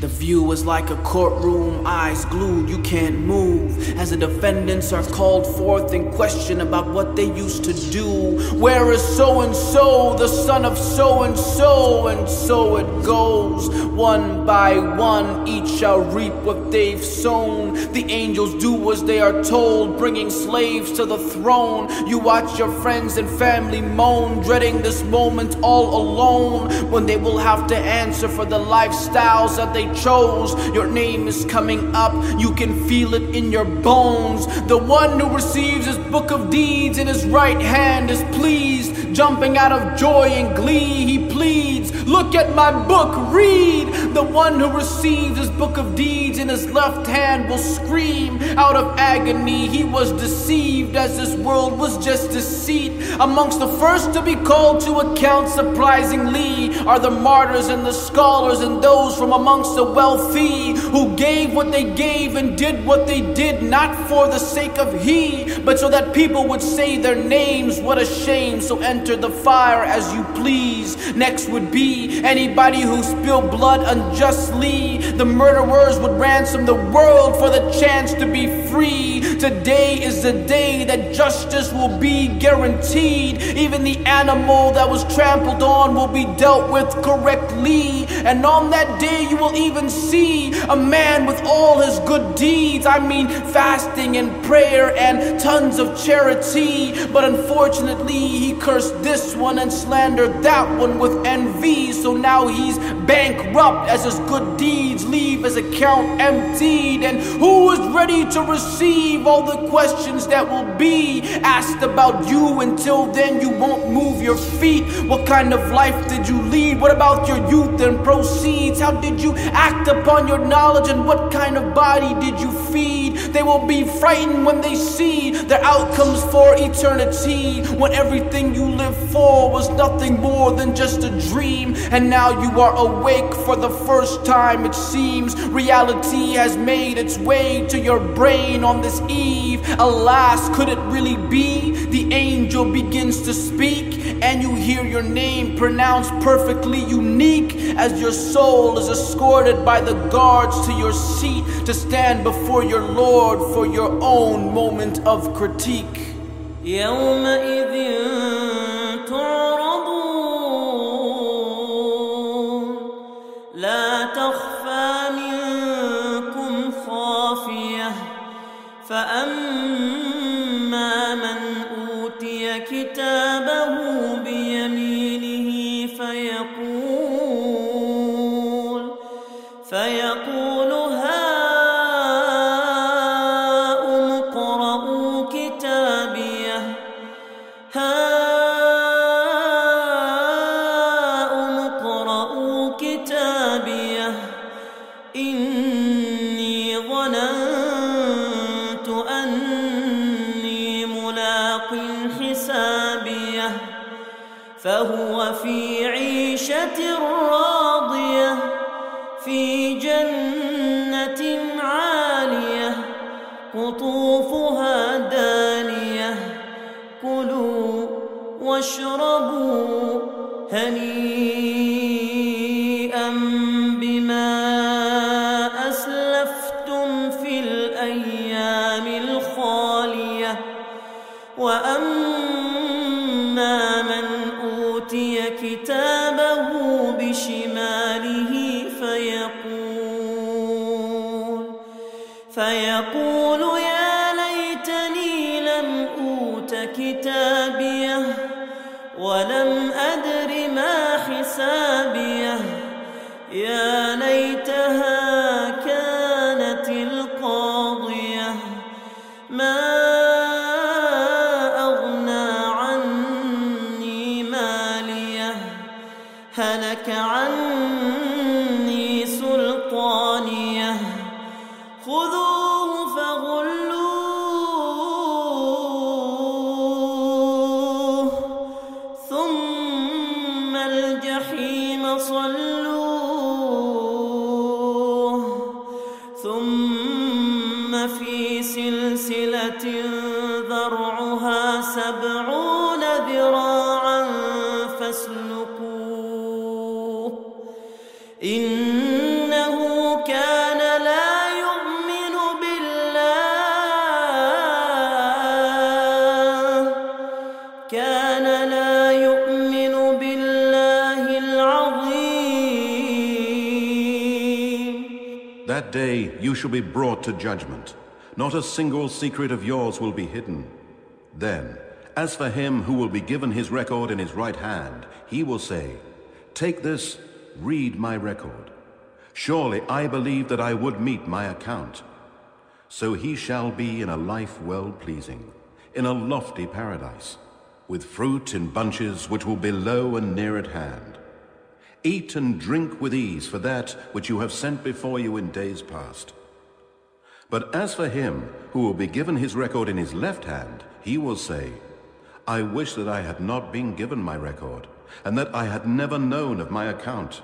The view is like a courtroom, eyes glued, you can't move. As the defendants are called forth in question about what they used to do. Where is so and so, the son of so and so? And so it goes. One by one, each shall reap what they've sown. The angels do as they are told, bringing slaves to the throne. You watch your friends and family moan, dreading this moment all alone. When they will have to answer for the lifestyles that they chose. Your name is coming up, you can feel it in your bones. The one who receives his book of deeds in his right hand is pleased, jumping out of joy and glee. He pleads, Look at my book, read. The one who receives his book of deeds in his left hand will scream out of agony. He was deceived as this world was just deceit. Amongst the first to be called to account, surprisingly, are the martyrs and the scholars and those from amongst the wealthy who gave what they gave and did what they did, not for the sake of he, but so that people would say their names. What a shame. So enter the fire as you please. Next would be anybody who spilled blood unjustly. The murderers would ransom the world for the chance to be free. Today is the day that justice will be guaranteed. Even the animal that was trampled on will be dealt with correctly. And on that day, you will even see a man with all his good deeds. I mean, fasting and prayer and tons of charity. But unfortunately, he cursed this one and slandered that one with envy. So now he's bankrupt as his good deeds leave his account emptied. And who is ready to receive all the questions that will be asked about you? Until then, you won't move your feet. What kind of life did you lead? What about your youth and proceeds? How did you act upon your knowledge? And what kind of body did you feed? They will be frightened when they see their outcomes for eternity. When everything you lived for was nothing more than just a dream. And now you are awake for the first time, it seems. Reality has made its way to your brain on this eve. Alas, could it really be? The angel begins to speak, and you hear your name pronounced perfectly unique as your soul is escorted by the guards to your seat to stand before your Lord for your own moment of critique. يومئذ لا تخفى منكم خافية. فأما من أوتي كتابه بيمينه فيقول فيقول في جنة عالية قطوفها دانية. كلوا واشربوا هنيئا. فيقول يا ليتني لم أوت كتابيه ولم أدر ما حسابيه. يا ليتها ثم في سلسلة That day you shall be brought to judgment. Not a single secret of yours will be hidden. Then, as for him who will be given his record in his right hand, he will say, Take this, read my record. Surely I believed that I would meet my account. So he shall be in a life well pleasing, in a lofty paradise, with fruit in bunches which will be low and near at hand. Eat and drink with ease for that which you have sent before you in days past. But as for him who will be given his record in his left hand, he will say, I wish that I had not been given my record, and that I had never known of my account.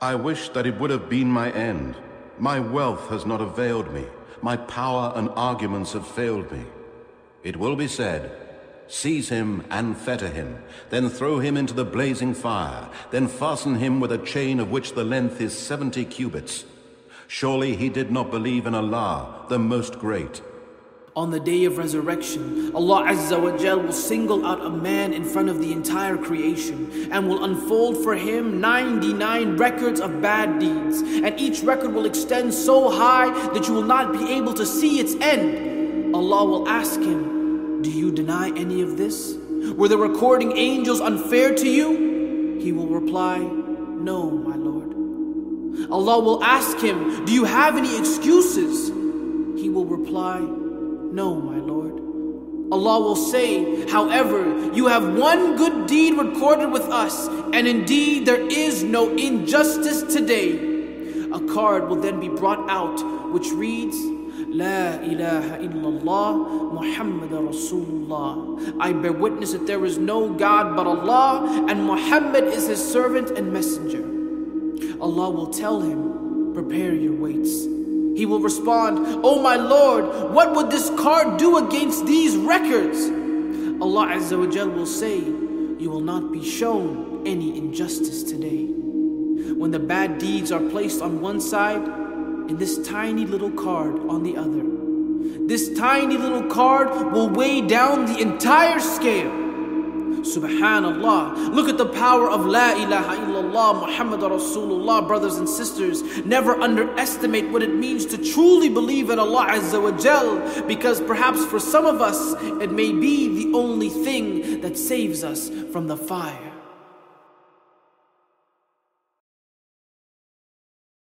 I wish that it would have been my end. My wealth has not availed me. My power and arguments have failed me. It will be said, Seize him and fetter him, then throw him into the blazing fire, then fasten him with a chain of which the length is seventy cubits. Surely he did not believe in Allah, the Most Great. On the day of resurrection, Allah Azza wa Jal will single out a man in front of the entire creation and will unfold for him 99 records of bad deeds. And each record will extend so high that you will not be able to see its end. Allah will ask him, Do you deny any of this? Were the recording angels unfair to you? He will reply, No, my Lord. Allah will ask him, Do you have any excuses? He will reply, No, my Lord. Allah will say, However, you have one good deed recorded with us, and indeed there is no injustice today. A card will then be brought out which reads, La ilaha illallah Muhammad Rasulullah. I bear witness that there is no God but Allah, and Muhammad is his servant and messenger. Allah will tell him, Prepare your weights. He will respond, Oh my Lord, what would this card do against these records? Allah Azza wa Jal will say, You will not be shown any injustice today. When the bad deeds are placed on one side and this tiny little card on the other, this tiny little card will weigh down the entire scale. Subhanallah. Look at the power of La ilaha illallah Muhammad Rasulullah, brothers and sisters. Never underestimate what it means to truly believe in Allah Azza wa Jal, because perhaps for some of us it may be the only thing that saves us from the fire.